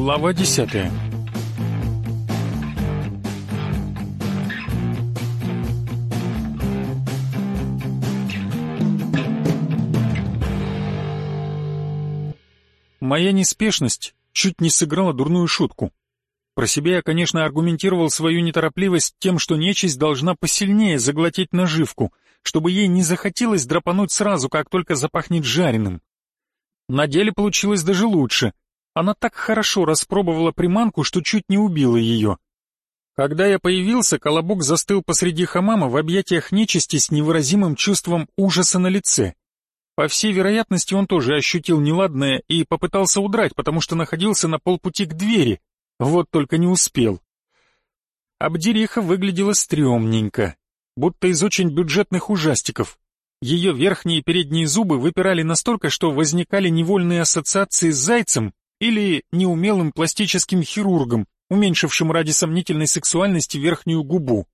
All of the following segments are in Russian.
Глава десятая Моя неспешность чуть не сыграла дурную шутку. Про себя я, конечно, аргументировал свою неторопливость тем, что нечисть должна посильнее заглотить наживку, чтобы ей не захотелось драпануть сразу, как только запахнет жареным. На деле получилось даже лучше. Она так хорошо распробовала приманку, что чуть не убила ее. Когда я появился, Колобок застыл посреди хамама в объятиях нечисти с невыразимым чувством ужаса на лице. По всей вероятности, он тоже ощутил неладное и попытался удрать, потому что находился на полпути к двери, вот только не успел. Абдериха выглядела стрёмненько, будто из очень бюджетных ужастиков. Ее верхние и передние зубы выпирали настолько, что возникали невольные ассоциации с зайцем или неумелым пластическим хирургом, уменьшившим ради сомнительной сексуальности верхнюю губу.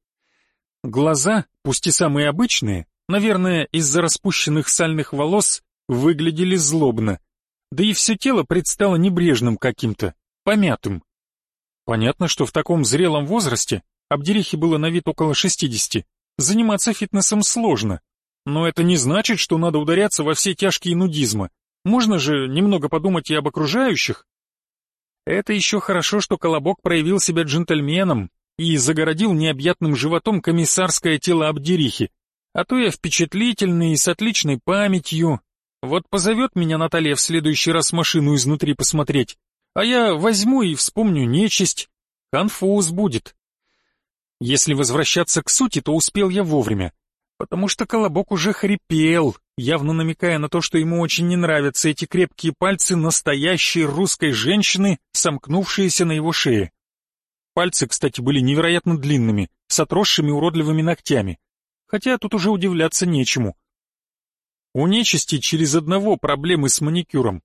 Глаза, пусть и самые обычные, наверное, из-за распущенных сальных волос, выглядели злобно. Да и все тело предстало небрежным каким-то, помятым. Понятно, что в таком зрелом возрасте, Абдерихе было на вид около 60, заниматься фитнесом сложно. Но это не значит, что надо ударяться во все тяжкие нудизма. Можно же немного подумать и об окружающих. Это еще хорошо, что Колобок проявил себя джентльменом и загородил необъятным животом комиссарское тело Абдерихи. А то я впечатлительный и с отличной памятью. Вот позовет меня Наталья в следующий раз машину изнутри посмотреть, а я возьму и вспомню нечисть. Конфуз будет. Если возвращаться к сути, то успел я вовремя, потому что Колобок уже хрипел, явно намекая на то, что ему очень не нравятся эти крепкие пальцы настоящей русской женщины, сомкнувшиеся на его шее. Пальцы, кстати, были невероятно длинными, с отросшими уродливыми ногтями. Хотя тут уже удивляться нечему. У нечисти через одного проблемы с маникюром.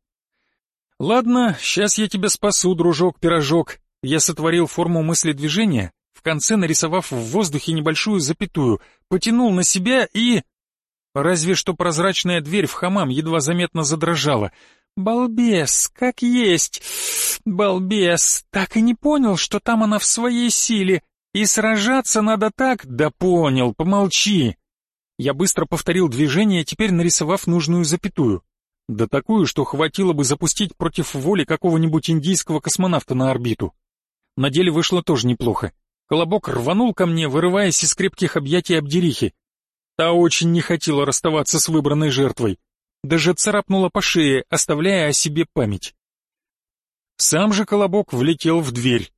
«Ладно, сейчас я тебя спасу, дружок-пирожок». Я сотворил форму мысли движения, в конце нарисовав в воздухе небольшую запятую, потянул на себя и... Разве что прозрачная дверь в хамам едва заметно задрожала. «Балбес, как есть! Балбес, так и не понял, что там она в своей силе, и сражаться надо так? Да понял, помолчи!» Я быстро повторил движение, теперь нарисовав нужную запятую. Да такую, что хватило бы запустить против воли какого-нибудь индийского космонавта на орбиту. На деле вышло тоже неплохо. Колобок рванул ко мне, вырываясь из крепких объятий Абдерихи. Та очень не хотела расставаться с выбранной жертвой. Даже царапнула по шее, оставляя о себе память. Сам же Колобок влетел в дверь.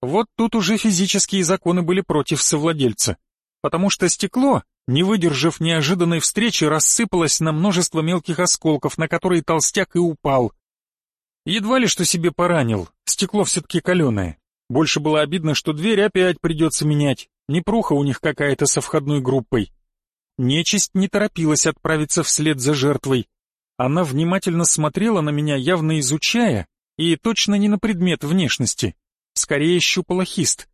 Вот тут уже физические законы были против совладельца. Потому что стекло, не выдержав неожиданной встречи, рассыпалась на множество мелких осколков, на которые толстяк и упал. Едва ли что себе поранил, стекло все-таки каленое. Больше было обидно, что дверь опять придется менять, непруха у них какая-то со входной группой. Нечисть не торопилась отправиться вслед за жертвой. Она внимательно смотрела на меня, явно изучая, и точно не на предмет внешности. Скорее щупала хист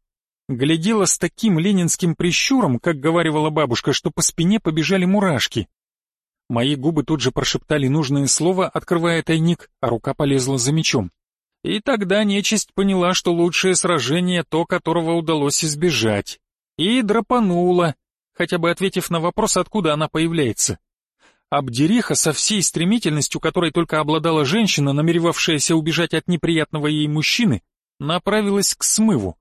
глядела с таким ленинским прищуром, как говаривала бабушка, что по спине побежали мурашки. Мои губы тут же прошептали нужное слово, открывая тайник, а рука полезла за мечом. И тогда нечисть поняла, что лучшее сражение то, которого удалось избежать. И драпанула, хотя бы ответив на вопрос, откуда она появляется. Абдериха со всей стремительностью, которой только обладала женщина, намеревавшаяся убежать от неприятного ей мужчины, направилась к смыву.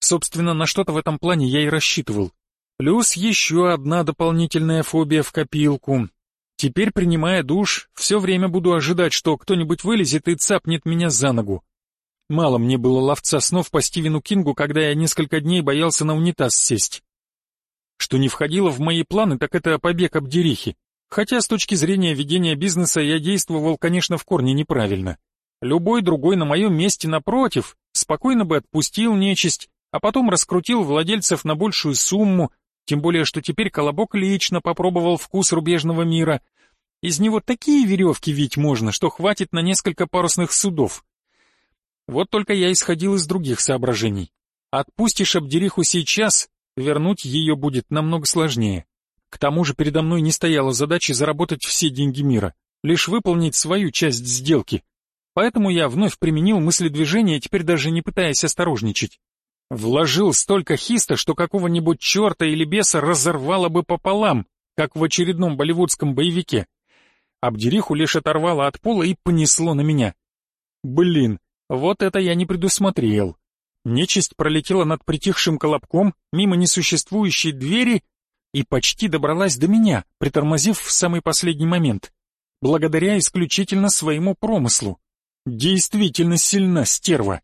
Собственно, на что-то в этом плане я и рассчитывал. Плюс еще одна дополнительная фобия в копилку. Теперь, принимая душ, все время буду ожидать, что кто-нибудь вылезет и цапнет меня за ногу. Мало мне было ловца снов по Стивену Кингу, когда я несколько дней боялся на унитаз сесть. Что не входило в мои планы, так это побег Абдерихи. Хотя с точки зрения ведения бизнеса я действовал, конечно, в корне неправильно. Любой другой на моем месте, напротив, спокойно бы отпустил нечисть, а потом раскрутил владельцев на большую сумму, тем более что теперь Колобок лично попробовал вкус рубежного мира. Из него такие веревки вить можно, что хватит на несколько парусных судов. Вот только я исходил из других соображений. Отпустишь Абдериху сейчас, вернуть ее будет намного сложнее. К тому же передо мной не стояла задача заработать все деньги мира, лишь выполнить свою часть сделки. Поэтому я вновь применил мыследвижение, теперь даже не пытаясь осторожничать. Вложил столько хиста, что какого-нибудь черта или беса разорвало бы пополам, как в очередном болливудском боевике. Абдериху лишь оторвало от пола и понесло на меня. Блин, вот это я не предусмотрел. Нечисть пролетела над притихшим колобком, мимо несуществующей двери и почти добралась до меня, притормозив в самый последний момент. Благодаря исключительно своему промыслу. Действительно сильна стерва.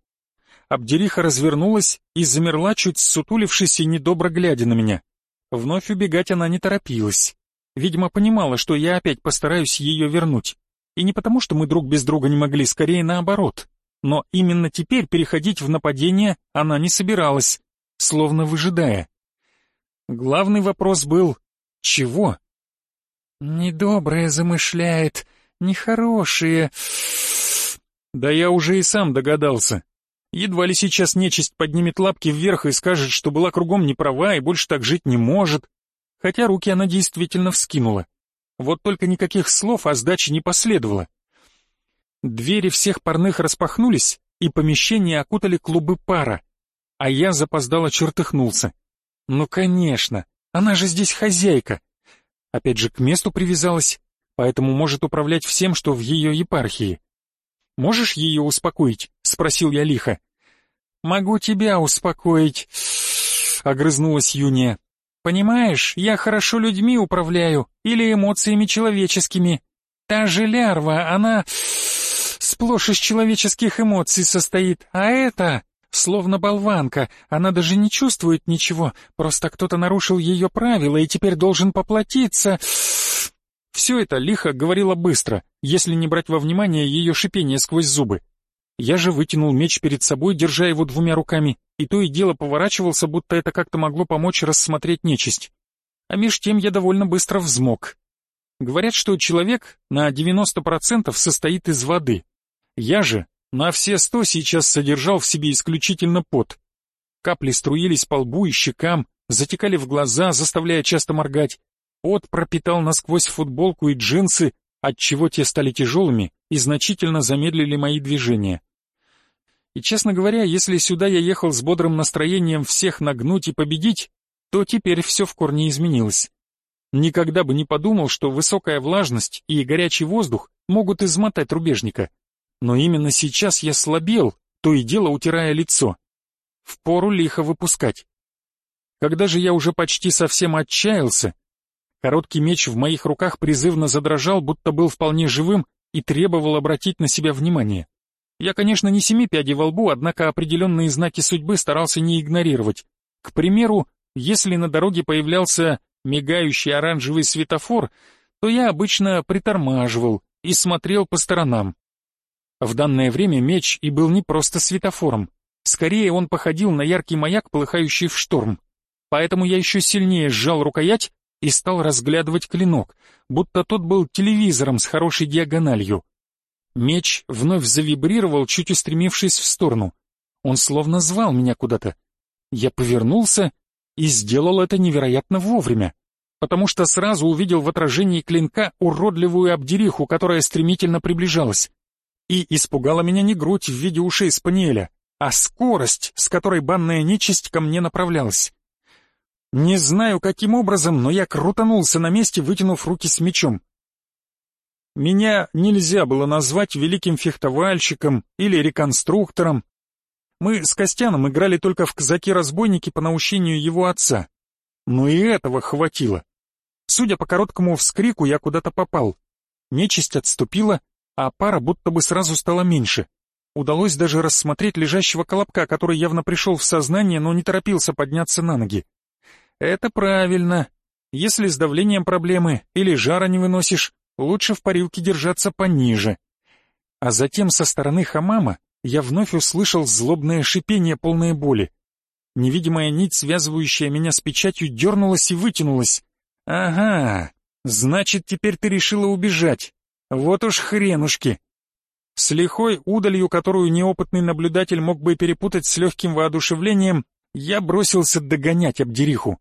Абдериха развернулась и замерла, чуть сутулившись и недобро глядя на меня. Вновь убегать она не торопилась. Видимо, понимала, что я опять постараюсь ее вернуть. И не потому, что мы друг без друга не могли, скорее наоборот. Но именно теперь переходить в нападение она не собиралась, словно выжидая. Главный вопрос был «Чего?» «Недоброе замышляет, нехорошее...» Да я уже и сам догадался. Едва ли сейчас нечисть поднимет лапки вверх и скажет, что была кругом не права и больше так жить не может. Хотя руки она действительно вскинула. Вот только никаких слов о сдаче не последовало. Двери всех парных распахнулись, и помещение окутали клубы пара. А я запоздало чертыхнулся. Ну, конечно, она же здесь хозяйка. Опять же, к месту привязалась, поэтому может управлять всем, что в ее епархии. Можешь ее успокоить?» — спросил я лихо. «Могу тебя успокоить», — огрызнулась Юния. «Понимаешь, я хорошо людьми управляю или эмоциями человеческими. Та же лярва, она сплошь из человеческих эмоций состоит, а это словно болванка, она даже не чувствует ничего, просто кто-то нарушил ее правила и теперь должен поплатиться...» Все это лихо говорила быстро, если не брать во внимание ее шипение сквозь зубы. Я же вытянул меч перед собой, держа его двумя руками, и то и дело поворачивался, будто это как-то могло помочь рассмотреть нечисть. А меж тем я довольно быстро взмок. Говорят, что человек на 90% состоит из воды. Я же на все сто сейчас содержал в себе исключительно пот. Капли струились по лбу и щекам, затекали в глаза, заставляя часто моргать. Пот пропитал насквозь футболку и джинсы, отчего те стали тяжелыми и значительно замедлили мои движения. И, честно говоря, если сюда я ехал с бодрым настроением всех нагнуть и победить, то теперь все в корне изменилось. Никогда бы не подумал, что высокая влажность и горячий воздух могут измотать рубежника. Но именно сейчас я слабел, то и дело утирая лицо. Впору лихо выпускать. Когда же я уже почти совсем отчаялся, Короткий меч в моих руках призывно задрожал, будто был вполне живым и требовал обратить на себя внимание. Я, конечно, не семи пядей во лбу, однако определенные знаки судьбы старался не игнорировать. К примеру, если на дороге появлялся мигающий оранжевый светофор, то я обычно притормаживал и смотрел по сторонам. В данное время меч и был не просто светофором. Скорее он походил на яркий маяк, полыхающий в шторм. Поэтому я еще сильнее сжал рукоять и стал разглядывать клинок, будто тот был телевизором с хорошей диагональю. Меч вновь завибрировал, чуть устремившись в сторону. Он словно звал меня куда-то. Я повернулся и сделал это невероятно вовремя, потому что сразу увидел в отражении клинка уродливую обдериху, которая стремительно приближалась. И испугала меня не грудь в виде ушей спаниеля, а скорость, с которой банная нечисть ко мне направлялась. Не знаю, каким образом, но я крутанулся на месте, вытянув руки с мечом. Меня нельзя было назвать великим фехтовальщиком или реконструктором. Мы с Костяном играли только в казаки-разбойники по наущению его отца. Но и этого хватило. Судя по короткому вскрику, я куда-то попал. Нечисть отступила, а пара будто бы сразу стала меньше. Удалось даже рассмотреть лежащего колобка, который явно пришел в сознание, но не торопился подняться на ноги. Это правильно. Если с давлением проблемы или жара не выносишь, лучше в парилке держаться пониже. А затем со стороны хамама я вновь услышал злобное шипение полной боли. Невидимая нить, связывающая меня с печатью, дернулась и вытянулась. «Ага, значит, теперь ты решила убежать. Вот уж хренушки!» С лихой удалью, которую неопытный наблюдатель мог бы перепутать с легким воодушевлением, я бросился догонять Абдериху.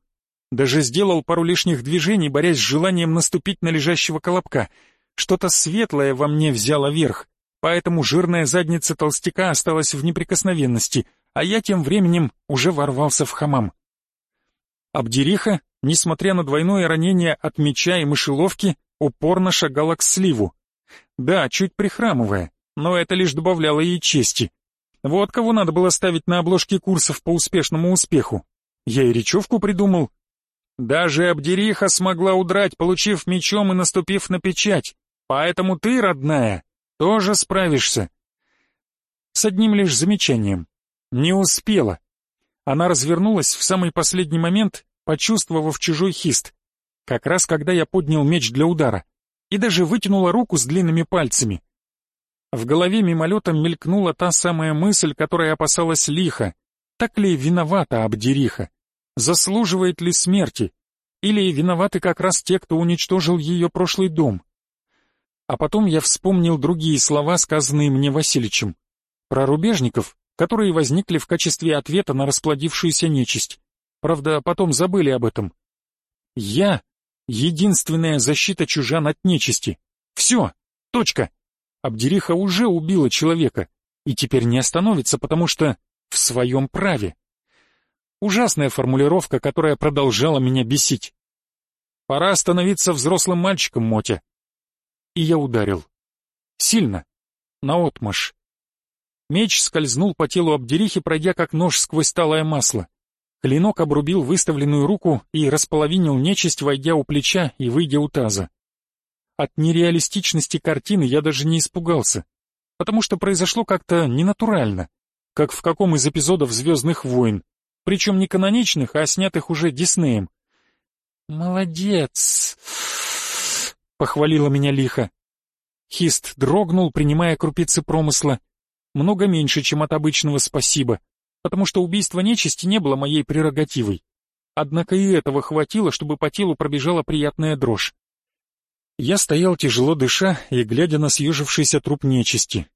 Даже сделал пару лишних движений, борясь с желанием наступить на лежащего колобка. Что-то светлое во мне взяло верх. поэтому жирная задница толстяка осталась в неприкосновенности, а я тем временем уже ворвался в хамам. Абдериха, несмотря на двойное ранение от меча и мышеловки, упорно шагала к сливу. Да, чуть прихрамывая, но это лишь добавляло ей чести. Вот кого надо было ставить на обложке курсов по успешному успеху. Я и речевку придумал. Даже Абдериха смогла удрать, получив мечом и наступив на печать. Поэтому ты, родная, тоже справишься. С одним лишь замечанием. Не успела. Она развернулась в самый последний момент, почувствовав чужой хист. Как раз когда я поднял меч для удара. И даже вытянула руку с длинными пальцами. В голове мимолетом мелькнула та самая мысль, которая опасалась лиха. Так ли виновата Абдериха? Заслуживает ли смерти? Или виноваты как раз те, кто уничтожил ее прошлый дом? А потом я вспомнил другие слова, сказанные мне Васильичем. Про рубежников, которые возникли в качестве ответа на расплодившуюся нечисть. Правда, потом забыли об этом. Я — единственная защита чужан от нечисти. Все, точка. Абдериха уже убила человека и теперь не остановится, потому что в своем праве. Ужасная формулировка, которая продолжала меня бесить. Пора становиться взрослым мальчиком, Мотя. И я ударил. Сильно. Наотмашь. Меч скользнул по телу Абдерихи, пройдя как нож сквозь талое масло. Клинок обрубил выставленную руку и располовинил нечисть, войдя у плеча и выйдя у таза. От нереалистичности картины я даже не испугался, потому что произошло как-то ненатурально, как в каком из эпизодов «Звездных войн», причем не каноничных, а снятых уже Диснеем. «Молодец!» — похвалила меня лихо. Хист дрогнул, принимая крупицы промысла. Много меньше, чем от обычного спасибо, потому что убийство нечисти не было моей прерогативой. Однако и этого хватило, чтобы по телу пробежала приятная дрожь. Я стоял тяжело дыша и глядя на съежившийся труп нечисти.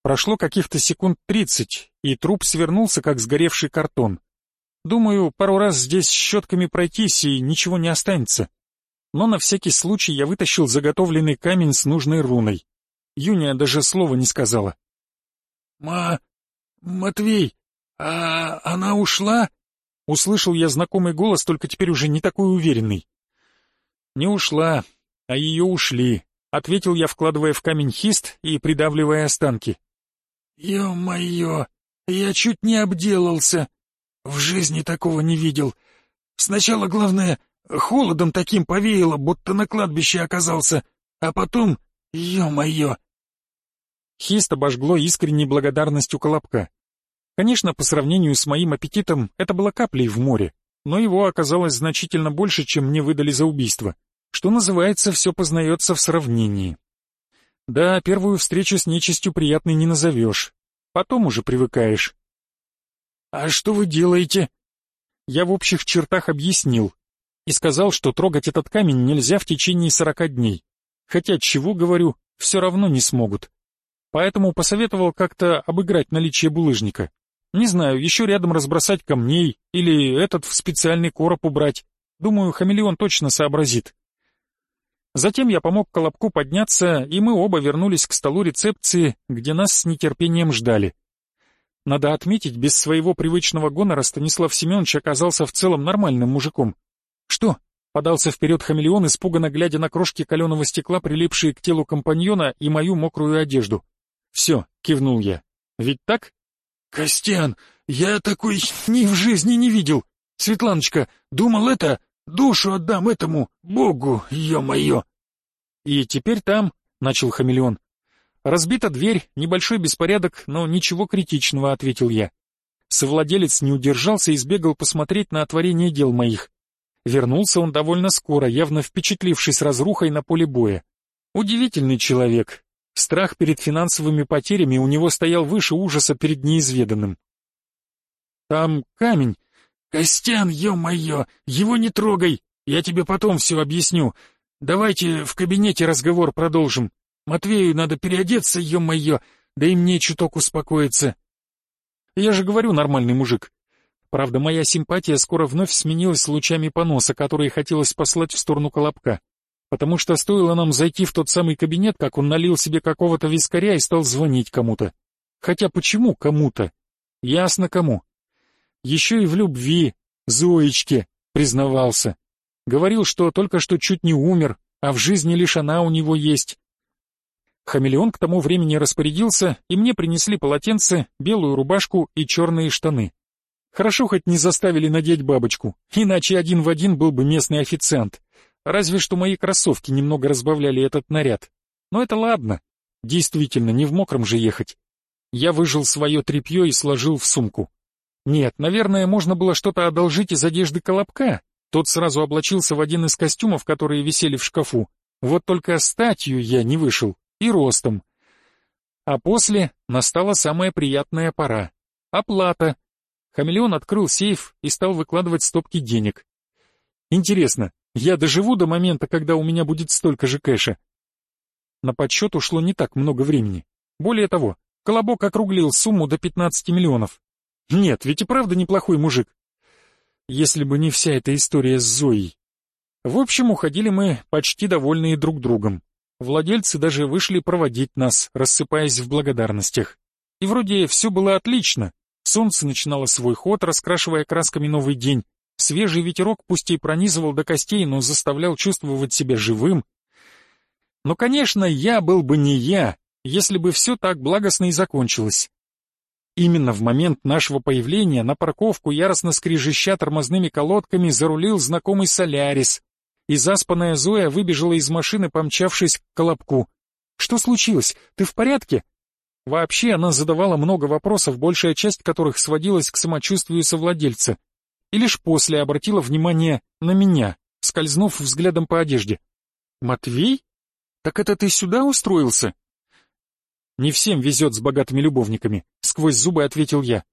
Прошло каких-то секунд тридцать, и труп свернулся, как сгоревший картон. Думаю, пару раз здесь щетками пройтись, и ничего не останется. Но на всякий случай я вытащил заготовленный камень с нужной руной. Юния даже слова не сказала. «Ма... Матвей, а она ушла?» Услышал я знакомый голос, только теперь уже не такой уверенный. «Не ушла, а ее ушли», — ответил я, вкладывая в камень хист и придавливая останки. «Ё-моё, я чуть не обделался. В жизни такого не видел. Сначала, главное, холодом таким повеяло, будто на кладбище оказался, а потом, ё-моё». Хист обожгло искренней благодарностью Колобка. Конечно, по сравнению с моим аппетитом, это было каплей в море, но его оказалось значительно больше, чем мне выдали за убийство. Что называется, все познается в сравнении. Да, первую встречу с нечистью приятной не назовешь. Потом уже привыкаешь. «А что вы делаете?» Я в общих чертах объяснил и сказал, что трогать этот камень нельзя в течение сорока дней. Хотя, чего говорю, все равно не смогут. Поэтому посоветовал как-то обыграть наличие булыжника. Не знаю, еще рядом разбросать камней или этот в специальный короб убрать. Думаю, хамелеон точно сообразит. Затем я помог Колобку подняться, и мы оба вернулись к столу рецепции, где нас с нетерпением ждали. Надо отметить, без своего привычного гонора Станислав Семенович оказался в целом нормальным мужиком. «Что?» — подался вперед хамелеон, испуганно глядя на крошки каленого стекла, прилипшие к телу компаньона и мою мокрую одежду. «Все», — кивнул я. «Ведь так?» «Костян, я такой ни в жизни не видел. Светланочка, думал это, Душу отдам этому богу, ё-моё!» «И теперь там», — начал хамелеон. «Разбита дверь, небольшой беспорядок, но ничего критичного», — ответил я. Совладелец не удержался и сбегал посмотреть на отворение дел моих. Вернулся он довольно скоро, явно впечатлившись разрухой на поле боя. Удивительный человек. Страх перед финансовыми потерями у него стоял выше ужаса перед неизведанным. «Там камень, «Костян, ё-моё, его не трогай, я тебе потом все объясню. Давайте в кабинете разговор продолжим. Матвею надо переодеться, ё-моё, да и мне чуток успокоиться». Я же говорю, нормальный мужик. Правда, моя симпатия скоро вновь сменилась лучами поноса, которые хотелось послать в сторону Колобка. потому что стоило нам зайти в тот самый кабинет, как он налил себе какого-то вискаря и стал звонить кому-то. Хотя почему кому-то? Ясно кому. Еще и в любви, Зоечке, признавался. Говорил, что только что чуть не умер, а в жизни лишь она у него есть. Хамелеон к тому времени распорядился, и мне принесли полотенце, белую рубашку и черные штаны. Хорошо хоть не заставили надеть бабочку, иначе один в один был бы местный официант. Разве что мои кроссовки немного разбавляли этот наряд. Но это ладно. Действительно, не в мокром же ехать. Я выжил свое тряпье и сложил в сумку. Нет, наверное, можно было что-то одолжить из одежды Колобка. Тот сразу облачился в один из костюмов, которые висели в шкафу. Вот только статью я не вышел, и ростом. А после настала самая приятная пора. Оплата. Хамелеон открыл сейф и стал выкладывать стопки денег. Интересно, я доживу до момента, когда у меня будет столько же кэша. На подсчет ушло не так много времени. Более того, Колобок округлил сумму до 15 миллионов. Нет, ведь и правда неплохой мужик. Если бы не вся эта история с Зоей. В общем, уходили мы почти довольные друг другом. Владельцы даже вышли проводить нас, рассыпаясь в благодарностях. И вроде все было отлично. Солнце начинало свой ход, раскрашивая красками новый день. Свежий ветерок пусть и пронизывал до костей, но заставлял чувствовать себя живым. Но, конечно, я был бы не я, если бы все так благостно и закончилось. Именно в момент нашего появления на парковку, яростно скрежеща тормозными колодками, зарулил знакомый Солярис, и заспанная Зоя выбежала из машины, помчавшись к Колобку. «Что случилось? Ты в порядке?» Вообще она задавала много вопросов, большая часть которых сводилась к самочувствию совладельца и лишь после обратила внимание на меня, скользнув взглядом по одежде. «Матвей? Так это ты сюда устроился?» «Не всем везет с богатыми любовниками», — сквозь зубы ответил я.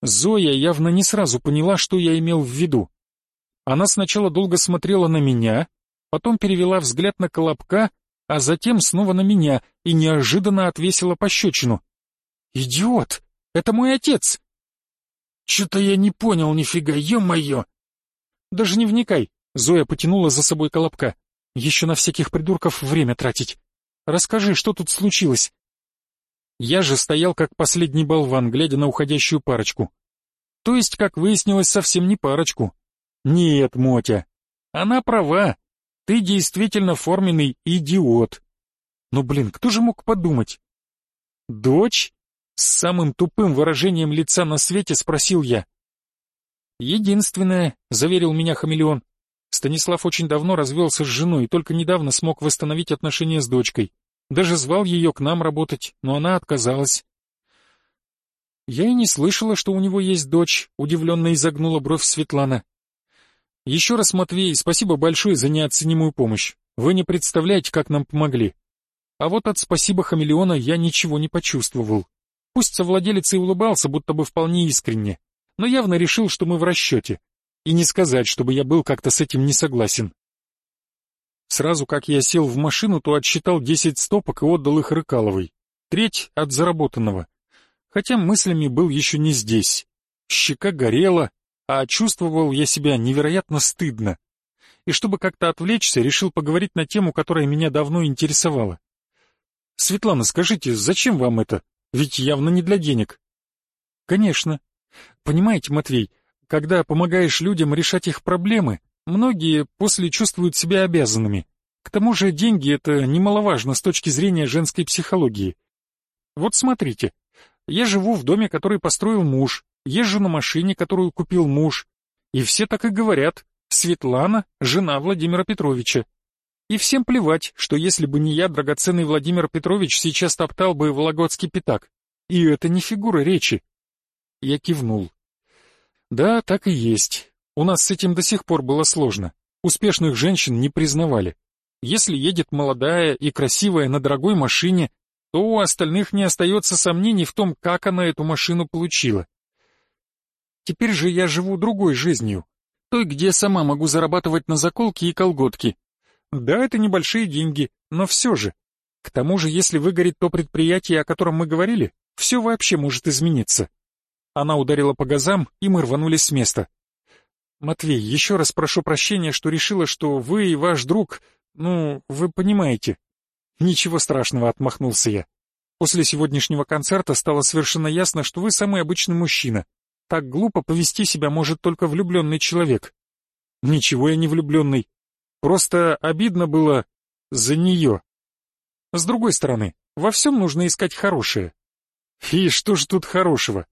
Зоя явно не сразу поняла, что я имел в виду. Она сначала долго смотрела на меня, потом перевела взгляд на Колобка, а затем снова на меня и неожиданно отвесила пощечину. «Идиот! Это мой отец!» Что-то я не понял нифига, ё-моё!» «Даже не вникай!» — Зоя потянула за собой колобка. «Еще на всяких придурков время тратить. Расскажи, что тут случилось?» Я же стоял как последний болван, глядя на уходящую парочку. То есть, как выяснилось, совсем не парочку. Нет, Мотя, она права. Ты действительно форменный идиот. Ну, блин, кто же мог подумать? Дочь? С самым тупым выражением лица на свете спросил я. «Единственное», — заверил меня хамелеон. Станислав очень давно развелся с женой и только недавно смог восстановить отношения с дочкой. Даже звал ее к нам работать, но она отказалась. «Я и не слышала, что у него есть дочь», — удивленно изогнула бровь Светлана. «Еще раз, Матвей, спасибо большое за неоценимую помощь. Вы не представляете, как нам помогли. А вот от спасибо хамелеона я ничего не почувствовал. Пусть совладелец и улыбался, будто бы вполне искренне, но явно решил, что мы в расчете. И не сказать, чтобы я был как-то с этим не согласен. Сразу как я сел в машину, то отсчитал десять стопок и отдал их Рыкаловой. Треть от заработанного. Хотя мыслями был еще не здесь. Щека горела, а чувствовал я себя невероятно стыдно. И чтобы как-то отвлечься, решил поговорить на тему, которая меня давно интересовала. «Светлана, скажите, зачем вам это?» Ведь явно не для денег. Конечно. Понимаете, Матвей, когда помогаешь людям решать их проблемы, многие после чувствуют себя обязанными. К тому же деньги — это немаловажно с точки зрения женской психологии. Вот смотрите, я живу в доме, который построил муж, езжу на машине, которую купил муж, и все так и говорят, Светлана — жена Владимира Петровича. И всем плевать, что если бы не я, драгоценный Владимир Петрович сейчас топтал бы Вологодский пятак. И это не фигура речи. Я кивнул. Да, так и есть. У нас с этим до сих пор было сложно. Успешных женщин не признавали. Если едет молодая и красивая на дорогой машине, то у остальных не остается сомнений в том, как она эту машину получила. Теперь же я живу другой жизнью, той, где сама могу зарабатывать на заколки и колготки, да, это небольшие деньги, но все же. К тому же, если выгорит то предприятие, о котором мы говорили, все вообще может измениться. Она ударила по газам, и мы рванулись с места. Матвей, еще раз прошу прощения, что решила, что вы и ваш друг, ну, вы понимаете. Ничего страшного, отмахнулся я. После сегодняшнего концерта стало совершенно ясно, что вы самый обычный мужчина. Так глупо повести себя может только влюбленный человек. Ничего я не влюбленный. Просто обидно было за нее. С другой стороны, во всем нужно искать хорошее. И что ж тут хорошего?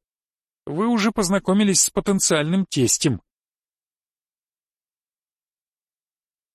Вы уже познакомились с потенциальным тестем.